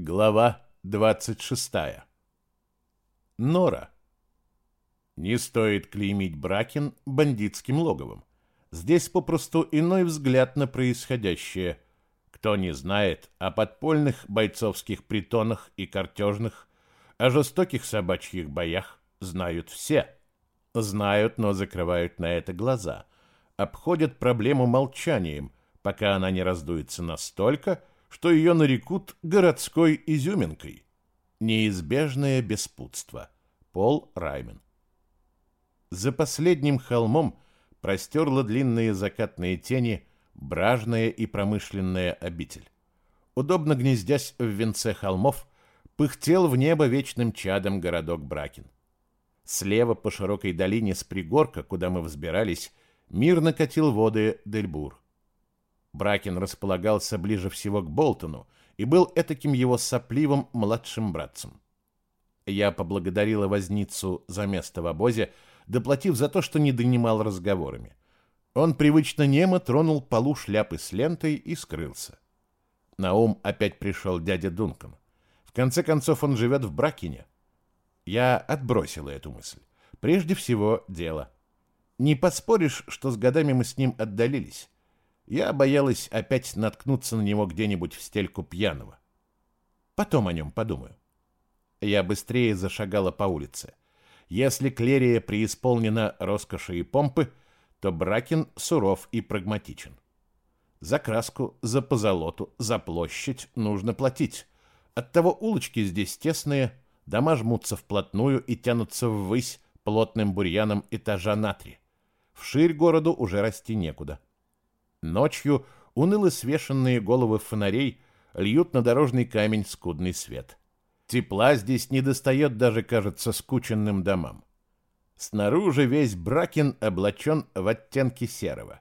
Глава 26. Нора. Не стоит клеймить Бракин бандитским логовом. Здесь попросту иной взгляд на происходящее. Кто не знает о подпольных бойцовских притонах и картежных, о жестоких собачьих боях, знают все. Знают, но закрывают на это глаза. Обходят проблему молчанием, пока она не раздуется настолько, что ее нарекут городской изюминкой. Неизбежное беспутство. Пол Раймен. За последним холмом простерла длинные закатные тени бражная и промышленная обитель. Удобно гнездясь в венце холмов, пыхтел в небо вечным чадом городок Бракин. Слева по широкой долине с пригорка, куда мы взбирались, мирно катил воды Дельбур. Бракин располагался ближе всего к Болтону и был этаким его сопливым младшим братцем. Я поблагодарила возницу за место в обозе, доплатив за то, что не донимал разговорами. Он привычно немо тронул полу шляпы с лентой и скрылся. На ум опять пришел дядя Дункан. В конце концов, он живет в Бракине. Я отбросила эту мысль. Прежде всего, дело. Не поспоришь, что с годами мы с ним отдалились. Я боялась опять наткнуться на него где-нибудь в стельку пьяного. Потом о нем подумаю. Я быстрее зашагала по улице. Если Клерия преисполнена роскоши и помпы, то Бракин суров и прагматичен. За краску, за позолоту, за площадь нужно платить. Оттого улочки здесь тесные, дома жмутся вплотную и тянутся ввысь плотным бурьяном этажа на три. Вширь городу уже расти некуда. Ночью уныло свешенные головы фонарей льют на дорожный камень скудный свет. Тепла здесь не достает даже, кажется, скученным домам. Снаружи весь Бракин облачен в оттенки серого.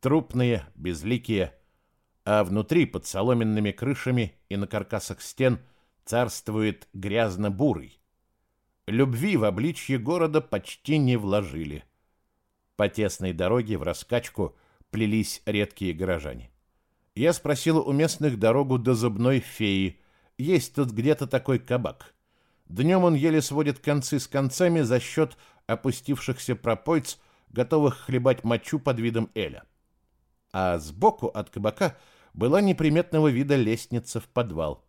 Трупные, безликие, а внутри, под соломенными крышами и на каркасах стен, царствует грязно-бурый. Любви в обличье города почти не вложили. По тесной дороге в раскачку – плелись редкие горожане. Я спросила у местных дорогу до зубной феи. Есть тут где-то такой кабак. Днем он еле сводит концы с концами за счет опустившихся пропойц, готовых хлебать мочу под видом Эля. А сбоку от кабака была неприметного вида лестница в подвал.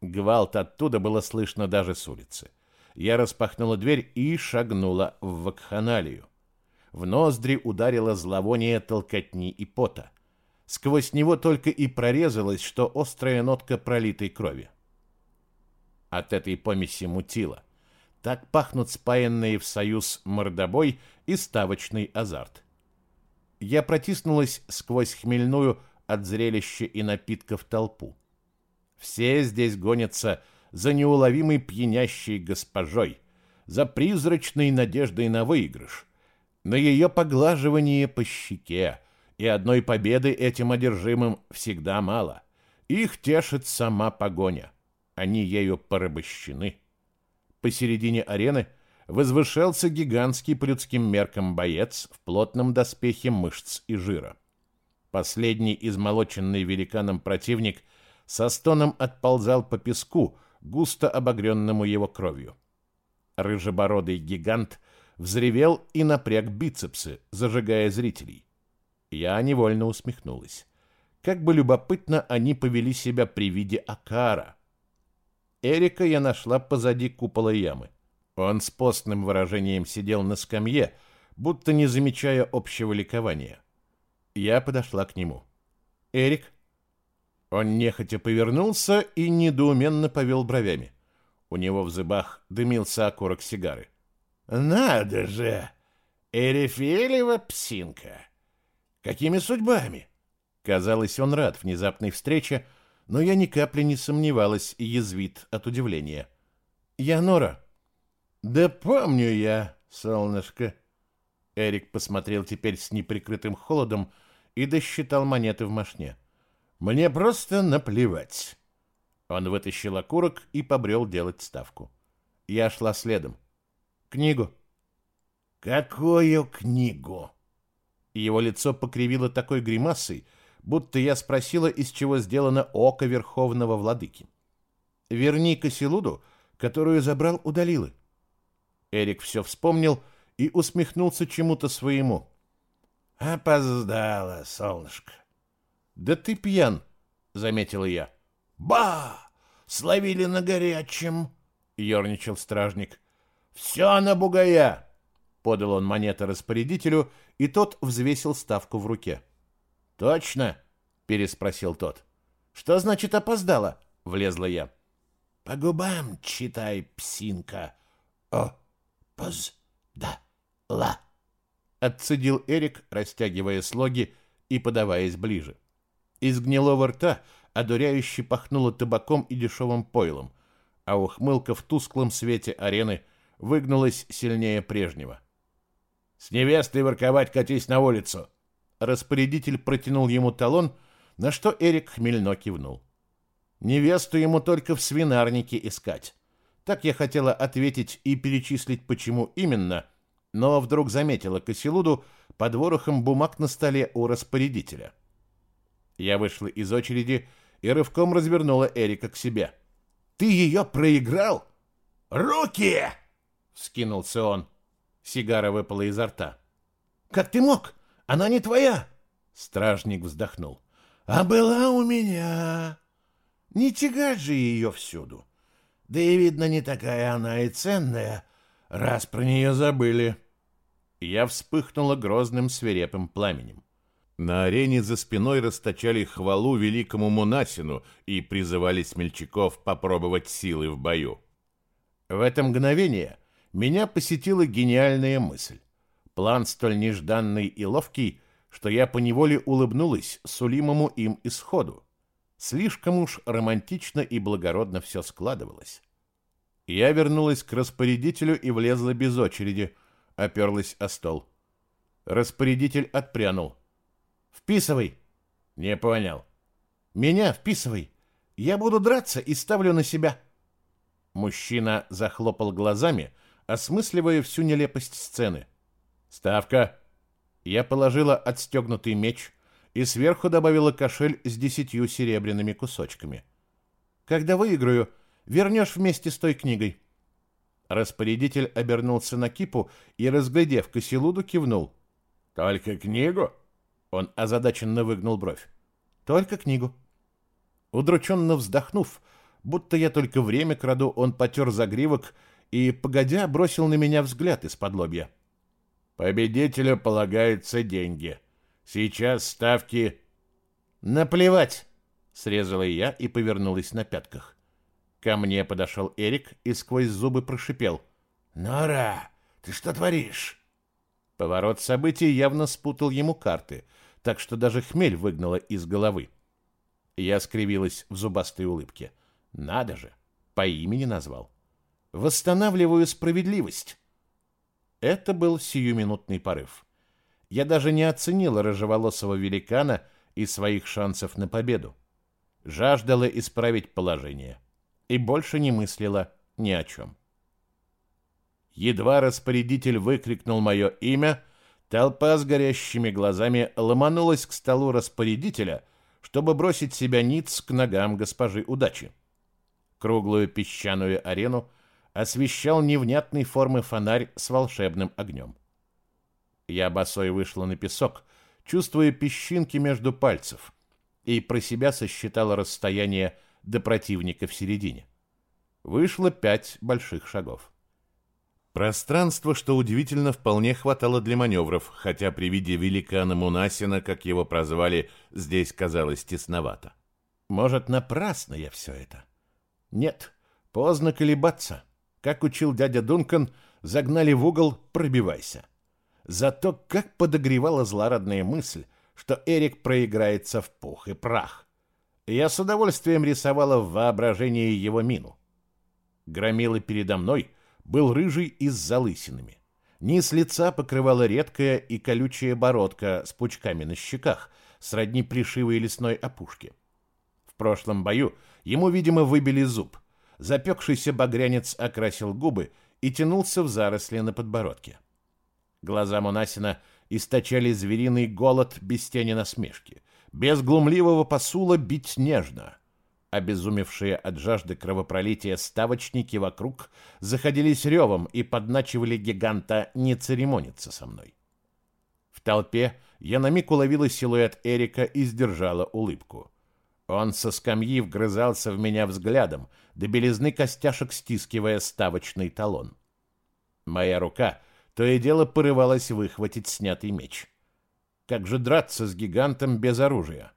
Гвалт оттуда было слышно даже с улицы. Я распахнула дверь и шагнула в вакханалию. В ноздри ударило зловоние толкотни и пота. Сквозь него только и прорезалось, что острая нотка пролитой крови. От этой помеси мутило. Так пахнут спаянные в союз мордобой и ставочный азарт. Я протиснулась сквозь хмельную от зрелища и напитков толпу. Все здесь гонятся за неуловимой пьянящей госпожой, за призрачной надеждой на выигрыш — на ее поглаживание по щеке, и одной победы этим одержимым всегда мало. Их тешит сама погоня. Они ею порабощены. Посередине арены возвышался гигантский по людским меркам боец в плотном доспехе мышц и жира. Последний измолоченный великаном противник со стоном отползал по песку, густо обогренному его кровью. Рыжебородый гигант взревел и напряг бицепсы, зажигая зрителей. Я невольно усмехнулась. Как бы любопытно они повели себя при виде Акара. Эрика я нашла позади купола ямы. Он с постным выражением сидел на скамье, будто не замечая общего ликования. Я подошла к нему. «Эрик?» Он нехотя повернулся и недоуменно повел бровями. У него в зубах дымился окурок сигары. Надо же! Эрифелева псинка! Какими судьбами? Казалось, он рад внезапной встрече, но я ни капли не сомневалась и язвит от удивления. Я Нора. Да помню я, солнышко. Эрик посмотрел теперь с неприкрытым холодом и досчитал монеты в мошне. Мне просто наплевать. Он вытащил окурок и побрел делать ставку. Я шла следом. Книгу. Какую книгу? Его лицо покривило такой гримасой, будто я спросила, из чего сделано око верховного владыки. Верни Косилуду, которую забрал у Далилы. Эрик все вспомнил и усмехнулся чему-то своему. Опоздала, солнышко. Да ты пьян, заметила я. Ба! Словили на горячем, ерничал стражник. Все на бугая! Подал он монеты распорядителю, и тот взвесил ставку в руке. Точно? переспросил тот. Что значит опоздала? влезла я. По губам читай, псинка. О, поз, да, ла. Отцедил Эрик, растягивая слоги и подаваясь ближе. Из гнилого рта одуряюще пахнуло табаком и дешевым пойлом, а ухмылка в тусклом свете арены выгнулась сильнее прежнего. «С невестой ворковать катись на улицу!» Распорядитель протянул ему талон, на что Эрик хмельно кивнул. Невесту ему только в свинарнике искать. Так я хотела ответить и перечислить, почему именно, но вдруг заметила Косилуду под ворохом бумаг на столе у распорядителя. Я вышла из очереди и рывком развернула Эрика к себе. «Ты ее проиграл? Руки!» — вскинулся он. Сигара выпала изо рта. «Как ты мог? Она не твоя!» Стражник вздохнул. «А была у меня. Не тягать же ее всюду. Да и, видно, не такая она и ценная, раз про нее забыли». Я вспыхнула грозным свирепым пламенем. На арене за спиной расточали хвалу великому Мунасину и призывали смельчаков попробовать силы в бою. В это мгновение меня посетила гениальная мысль. План столь нежданный и ловкий, что я поневоле улыбнулась сулимому им исходу. Слишком уж романтично и благородно все складывалось. Я вернулась к распорядителю и влезла без очереди, оперлась о стол. Распорядитель отпрянул. «Вписывай!» «Не понял». «Меня вписывай! Я буду драться и ставлю на себя!» Мужчина захлопал глазами, осмысливая всю нелепость сцены. «Ставка!» Я положила отстегнутый меч и сверху добавила кошель с десятью серебряными кусочками. «Когда выиграю, вернешь вместе с той книгой». Распорядитель обернулся на кипу и, разглядев Косилуду, кивнул. «Только книгу?» Он озадаченно выгнул бровь. «Только книгу». Удрученно вздохнув, будто я только время краду, он потер загривок и, погодя, бросил на меня взгляд из-под лобья. «Победителю полагаются деньги. Сейчас ставки...» «Наплевать!» — срезала я и повернулась на пятках. Ко мне подошел Эрик и сквозь зубы прошипел. «Нора, ты что творишь?» Поворот событий явно спутал ему карты, так что даже хмель выгнала из головы. Я скривилась в зубастой улыбке. Надо же, по имени назвал. Восстанавливаю справедливость. Это был сиюминутный порыв. Я даже не оценила рыжеволосого великана и своих шансов на победу. Жаждала исправить положение и больше не мыслила ни о чем. Едва распорядитель выкрикнул мое имя, толпа с горящими глазами ломанулась к столу распорядителя, чтобы бросить себя ниц к ногам госпожи удачи. Круглую песчаную арену освещал невнятной формы фонарь с волшебным огнем. Я босой вышла на песок, чувствуя песчинки между пальцев, и про себя сосчитала расстояние до противника в середине. Вышло пять больших шагов. Пространство, что удивительно, вполне хватало для маневров, хотя при виде великана Мунасина, как его прозвали, здесь казалось тесновато. Может, напрасно я все это? Нет, поздно колебаться. Как учил дядя Дункан, загнали в угол «пробивайся». Зато как подогревала злорадная мысль, что Эрик проиграется в пух и прах. Я с удовольствием рисовала в воображении его мину. Громилы передо мной был рыжий и с залысинами. Низ лица покрывала редкая и колючая бородка с пучками на щеках, сродни плешивой лесной опушки. В прошлом бою ему, видимо, выбили зуб. Запекшийся багрянец окрасил губы и тянулся в заросли на подбородке. Глаза Монасина источали звериный голод без тени насмешки без глумливого посула бить нежно. Обезумевшие от жажды кровопролития ставочники вокруг заходились ревом и подначивали гиганта не церемониться со мной. В толпе я на миг уловила силуэт Эрика и сдержала улыбку. Он со скамьи вгрызался в меня взглядом, до белизны костяшек стискивая ставочный талон. Моя рука то и дело порывалась выхватить снятый меч. Как же драться с гигантом без оружия?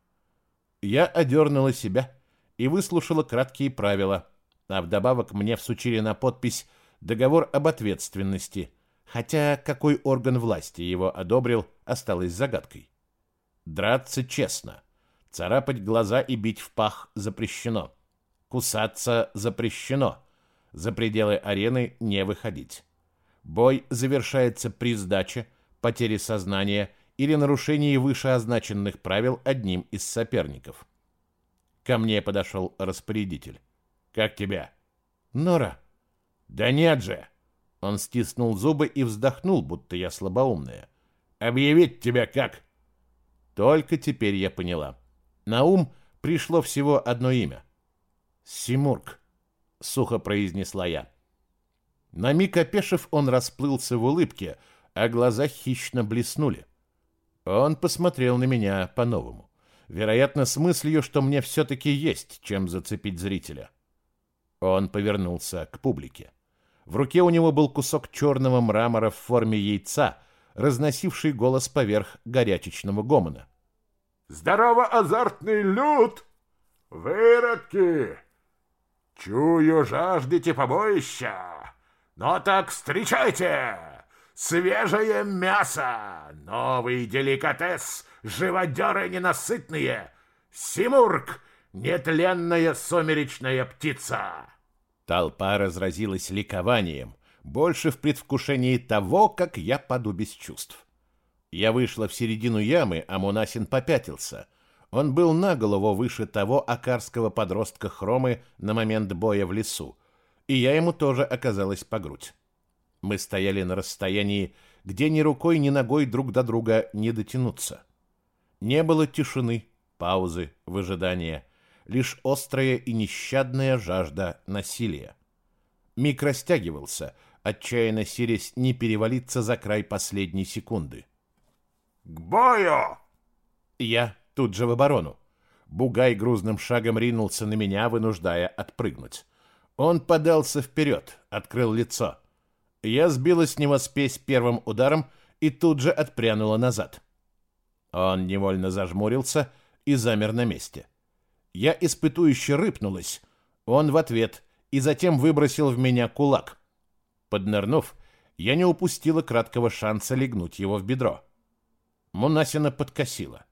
Я одернула себя и выслушала краткие правила, а вдобавок мне всучили на подпись договор об ответственности, хотя какой орган власти его одобрил, осталось загадкой. Драться честно, царапать глаза и бить в пах запрещено, кусаться запрещено, за пределы арены не выходить. Бой завершается при сдаче, потере сознания или нарушении вышеозначенных правил одним из соперников. Ко мне подошел распорядитель. «Как тебя?» «Нора». «Да нет же!» Он стиснул зубы и вздохнул, будто я слабоумная. «Объявить тебя как?» Только теперь я поняла. На ум пришло всего одно имя. «Симург», — сухо произнесла я. На миг опешив, он расплылся в улыбке, а глаза хищно блеснули. Он посмотрел на меня по-новому вероятно, с мыслью, что мне все-таки есть чем зацепить зрителя. Он повернулся к публике. В руке у него был кусок черного мрамора в форме яйца, разносивший голос поверх горячечного гомона. «Здорово, азартный люд! Выродки! Чую, жаждете побоища! Но так встречайте! Свежее мясо! Новый деликатес живодеры ненасытные! Симург, нетленная сумеречная птица!» Толпа разразилась ликованием, больше в предвкушении того, как я паду без чувств. Я вышла в середину ямы, а Мунасин попятился. Он был на голову выше того акарского подростка Хромы на момент боя в лесу, и я ему тоже оказалась по грудь. Мы стояли на расстоянии, где ни рукой, ни ногой друг до друга не дотянуться. Не было тишины, паузы, выжидания, лишь острая и нещадная жажда насилия. Миг растягивался, отчаянно силясь не перевалиться за край последней секунды. «К бою!» Я тут же в оборону. Бугай грузным шагом ринулся на меня, вынуждая отпрыгнуть. Он подался вперед, открыл лицо. Я сбила с него спесь первым ударом и тут же отпрянула назад. Он невольно зажмурился и замер на месте. Я испытующе рыпнулась. Он в ответ и затем выбросил в меня кулак. Поднырнув, я не упустила краткого шанса легнуть его в бедро. Мунасина подкосила.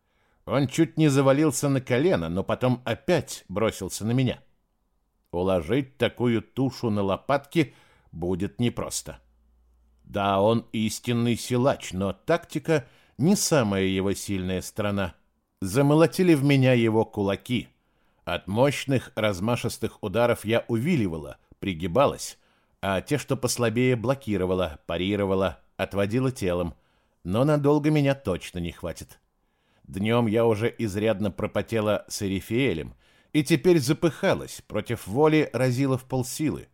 Он чуть не завалился на колено, но потом опять бросился на меня. Уложить такую тушу на лопатки будет непросто. Да, он истинный силач, но тактика не самая его сильная сторона. Замолотили в меня его кулаки. От мощных размашистых ударов я увиливала, пригибалась, а те, что послабее, блокировала, парировала, отводила телом. Но надолго меня точно не хватит. Днем я уже изрядно пропотела с Эрифиэлем, и теперь запыхалась, против воли разила в полсилы.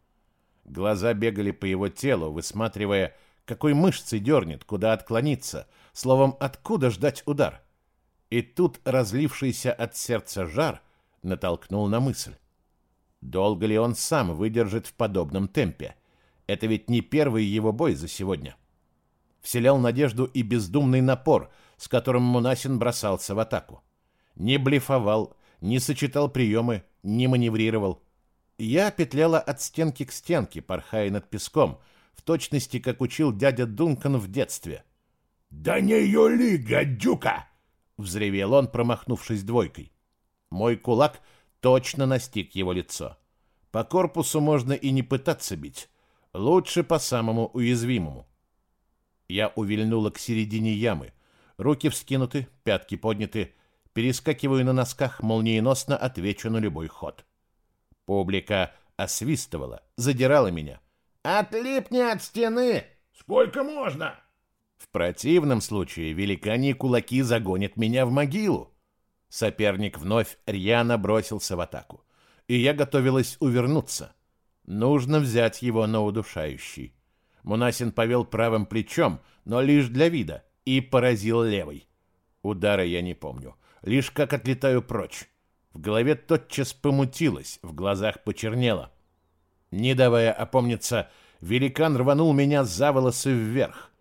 Глаза бегали по его телу, высматривая, какой мышцей дернет, куда отклониться — Словом, откуда ждать удар? И тут разлившийся от сердца жар натолкнул на мысль. Долго ли он сам выдержит в подобном темпе? Это ведь не первый его бой за сегодня. Вселял надежду и бездумный напор, с которым Мунасин бросался в атаку. Не блефовал, не сочетал приемы, не маневрировал. Я петляла от стенки к стенке, порхая над песком, в точности, как учил дядя Дункан в детстве — «Да не юли, гадюка!» — взревел он, промахнувшись двойкой. Мой кулак точно настиг его лицо. По корпусу можно и не пытаться бить. Лучше по самому уязвимому. Я увильнула к середине ямы. Руки вскинуты, пятки подняты. Перескакиваю на носках, молниеносно отвечу на любой ход. Публика освистывала, задирала меня. «Отлипни от стены! Сколько можно?» В противном случае великане кулаки загонят меня в могилу. Соперник вновь рьяно бросился в атаку. и я готовилась увернуться. Нужно взять его на удушающий. Мунасин повел правым плечом, но лишь для вида, и поразил левой. Удара я не помню, лишь как отлетаю прочь. В голове тотчас помутилось, в глазах почернело. Не давая опомниться, великан рванул меня за волосы вверх.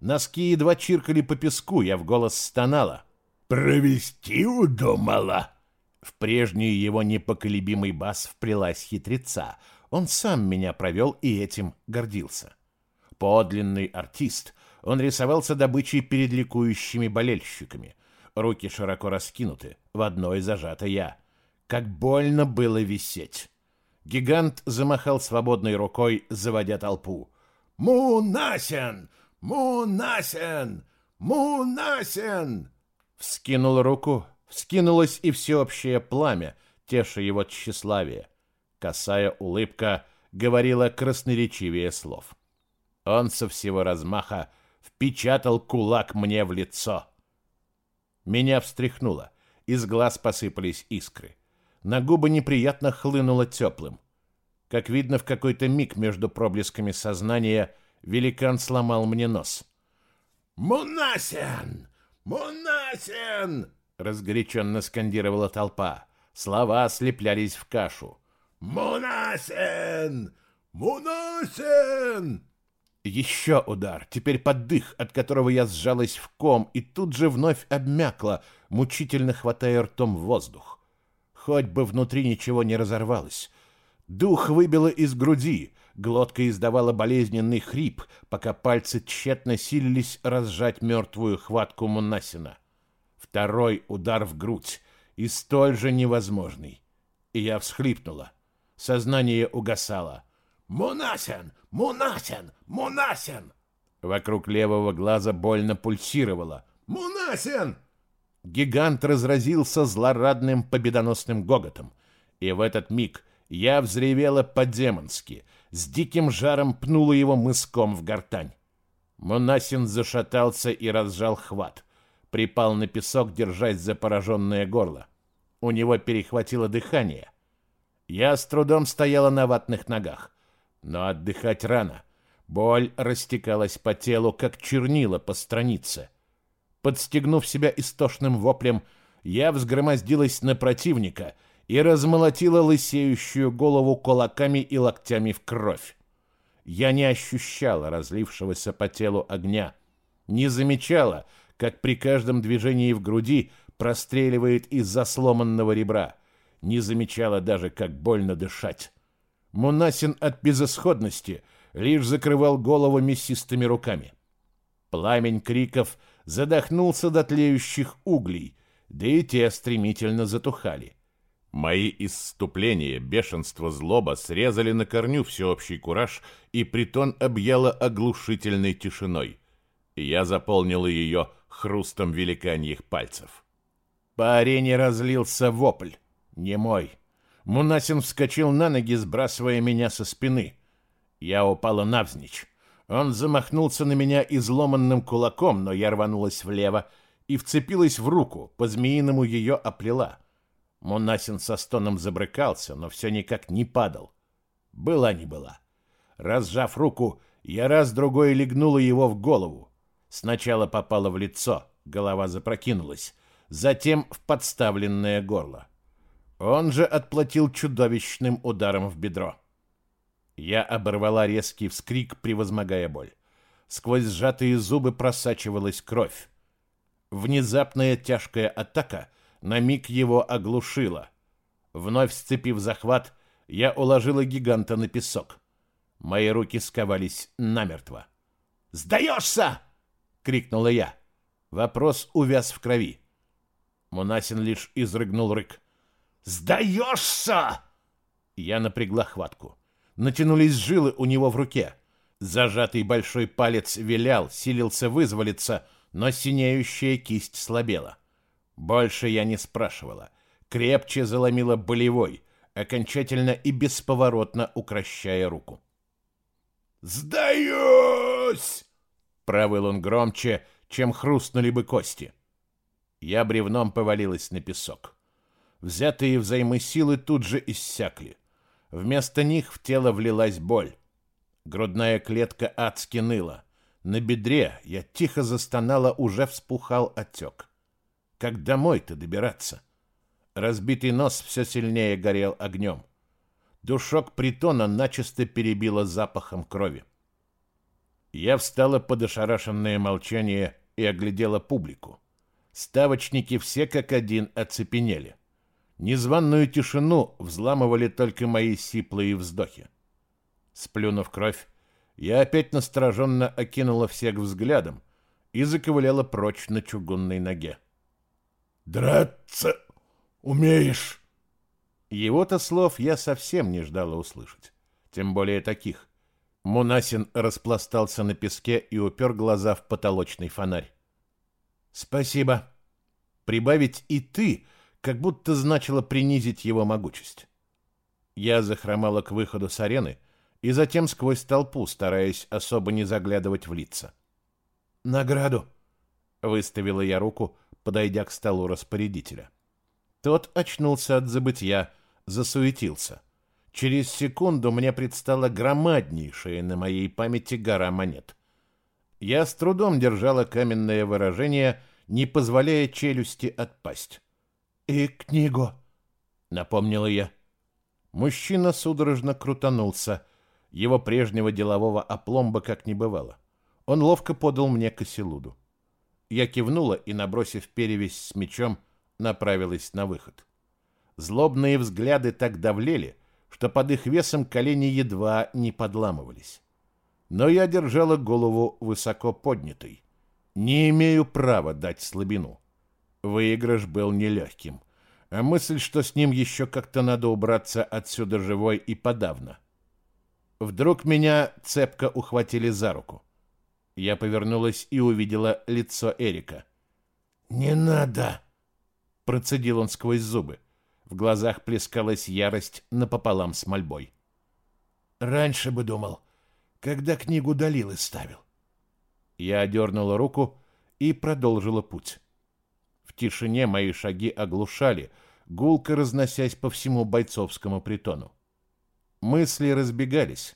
Носки едва чиркали по песку, я в голос стонала. «Провести удумала!» В прежний его непоколебимый бас вплелась хитреца. Он сам меня провел и этим гордился. Подлинный артист, он рисовался добычей перед ликующими болельщиками. Руки широко раскинуты, в одной зажата я. Как больно было висеть. Гигант замахал свободной рукой, заводя толпу. «Мунасен! Мунасен! Мунасен!» Вскинул руку, вскинулось и всеобщее пламя, теша его тщеславие. Косая улыбка говорила красноречивее слов. Он со всего размаха впечатал кулак мне в лицо. Меня встряхнуло, из глаз посыпались искры. На губы неприятно хлынуло теплым. Как видно, в какой-то миг между проблесками сознания великан сломал мне нос. «Мунасен! Мунасен!» — разгоряченно скандировала толпа. Слова слеплялись в кашу. «Мунасен! Мунасен!» Еще удар, теперь под дых, от которого я сжалась в ком и тут же вновь обмякла, мучительно хватая ртом воздух. Хоть бы внутри ничего не разорвалось. Дух выбило из груди, глотка издавала болезненный хрип, пока пальцы тщетно силились разжать мертвую хватку Мунасина. Второй удар в грудь, и столь же невозможный. И я всхлипнула. Сознание угасало. «Мунасин! Мунасин! Мунасин!» Вокруг левого глаза больно пульсировало. «Мунасин!» Гигант разразился злорадным победоносным гоготом. И в этот миг я взревела по-демонски, с диким жаром пнула его мыском в гортань. Монасин зашатался и разжал хват. Припал на песок, держась за пораженное горло. У него перехватило дыхание. Я с трудом стояла на ватных ногах. Но отдыхать рано. Боль растекалась по телу, как чернила по странице. Подстегнув себя истошным воплем, я взгромоздилась на противника и размолотила лысеющую голову кулаками и локтями в кровь. Я не ощущала разлившегося по телу огня, не замечала, как при каждом движении в груди простреливает из-за сломанного ребра, не замечала даже, как больно дышать. Мунасин от безысходности лишь закрывал голову мясистыми руками. Пламень криков задохнулся до тлеющих углей, да и те стремительно затухали. Мои исступления, бешенство, злоба срезали на корню всеобщий кураж, и притон объяла оглушительной тишиной. Я заполнила ее хрустом великаньих пальцев. По арене разлился вопль, не мой, Мунасин вскочил на ноги, сбрасывая меня со спины. Я упала навзничь. Он замахнулся на меня изломанным кулаком, но я рванулась влево и вцепилась в руку, по-змеиному ее оплела. Мунасин со стоном забрыкался, но все никак не падал. Была не была. Разжав руку, я раз-другой легнула его в голову. Сначала попала в лицо, голова запрокинулась, затем в подставленное горло. Он же отплатил чудовищным ударом в бедро. Я оборвала резкий вскрик, превозмогая боль. Сквозь сжатые зубы просачивалась кровь. Внезапная тяжкая атака на миг его оглушила. Вновь сцепив захват, я уложила гиганта на песок. Мои руки сковались намертво. «Сдаешься!» — крикнула я. Вопрос увяз в крови. Мунасин лишь изрыгнул рык. «Сдаешься!» Я напрягла хватку. Натянулись жилы у него в руке. Зажатый большой палец вилял, силился вызволиться, но синеющая кисть слабела. Больше я не спрашивала. Крепче заломила болевой, окончательно и бесповоротно укращая руку. «Сдаюсь!» — провыл он громче, чем хрустнули бы кости. Я бревном повалилась на песок. Взятые взаймы силы тут же иссякли. Вместо них в тело влилась боль. Грудная клетка адски ныла. На бедре я тихо застонала, уже вспухал отек. Как домой-то добираться? Разбитый нос все сильнее горел огнем. Душок притона начисто перебило запахом крови. Я встала под ошарашенное молчание и оглядела публику. Ставочники все как один оцепенели. Незваную тишину взламывали только мои сиплые вздохи. Сплюнув кровь, я опять настороженно окинула всех взглядом и заковыляла прочь на чугунной ноге. «Драться умеешь?» Его-то слов я совсем не ждала услышать, тем более таких. Мунасин распластался на песке и упер глаза в потолочный фонарь. «Спасибо. Прибавить и ты, как будто значило принизить его могучесть». Я захромала к выходу с арены, и затем сквозь толпу, стараясь особо не заглядывать в лица. «Награду!» — выставила я руку, подойдя к столу распорядителя. Тот очнулся от забытья, засуетился. Через секунду мне предстала громаднейшая на моей памяти гора монет. Я с трудом держала каменное выражение, не позволяя челюсти отпасть. «И книгу», — напомнила я. Мужчина судорожно крутанулся — его прежнего делового опломба как не бывало. Он ловко подал мне коселуду. Я кивнула и, набросив перевязь с мечом, направилась на выход. Злобные взгляды так давлели, что под их весом колени едва не подламывались. Но я держала голову высоко поднятой. Не имею права дать слабину. Выигрыш был нелегким, а мысль, что с ним еще как-то надо убраться отсюда живой и подавно — Вдруг меня цепко ухватили за руку. Я повернулась и увидела лицо Эрика. «Не надо!» — процедил он сквозь зубы. В глазах плескалась ярость напополам с мольбой. «Раньше бы думал, когда книгу Далилы ставил». Я одернула руку и продолжила путь. Тишине мои шаги оглушали, гулко разносясь по всему бойцовскому притону. Мысли разбегались.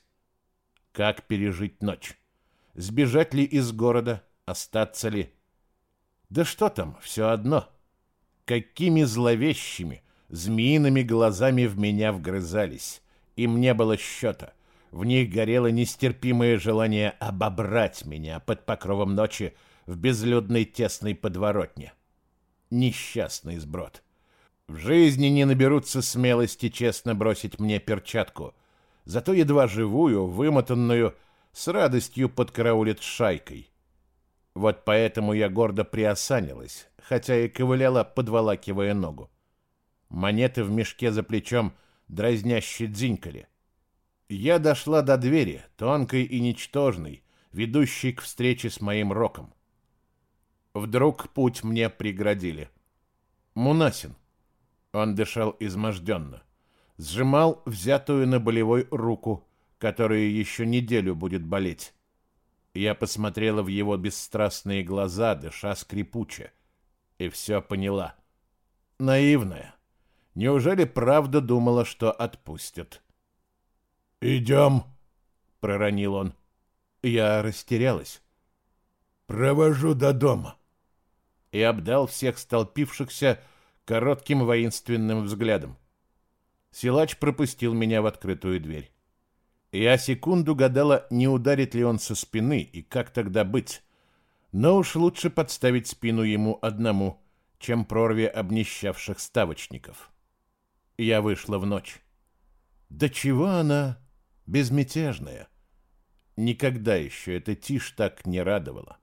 Как пережить ночь? Сбежать ли из города? Остаться ли? Да что там, все одно. Какими зловещими, змеиными глазами в меня вгрызались. Им не было счета. В них горело нестерпимое желание обобрать меня под покровом ночи в безлюдной тесной подворотне. Несчастный сброд. В жизни не наберутся смелости честно бросить мне перчатку, зато едва живую, вымотанную, с радостью подкараулит шайкой. Вот поэтому я гордо приосанилась, хотя и ковыляла, подволакивая ногу. Монеты в мешке за плечом дразняще дзинькали. Я дошла до двери, тонкой и ничтожной, ведущей к встрече с моим роком. Вдруг путь мне преградили. Мунасин. Он дышал изможденно сжимал взятую на болевой руку, которая еще неделю будет болеть. Я посмотрела в его бесстрастные глаза, дыша скрипуче, и все поняла. Наивная. Неужели правда думала, что отпустят? «Идем», — проронил он. Я растерялась. «Провожу до дома». И обдал всех столпившихся коротким воинственным взглядом. Силач пропустил меня в открытую дверь. Я секунду гадала, не ударит ли он со спины и как тогда быть. Но уж лучше подставить спину ему одному, чем прорве обнищавших ставочников. Я вышла в ночь. Да чего она безмятежная? Никогда еще эта тишь так не радовала.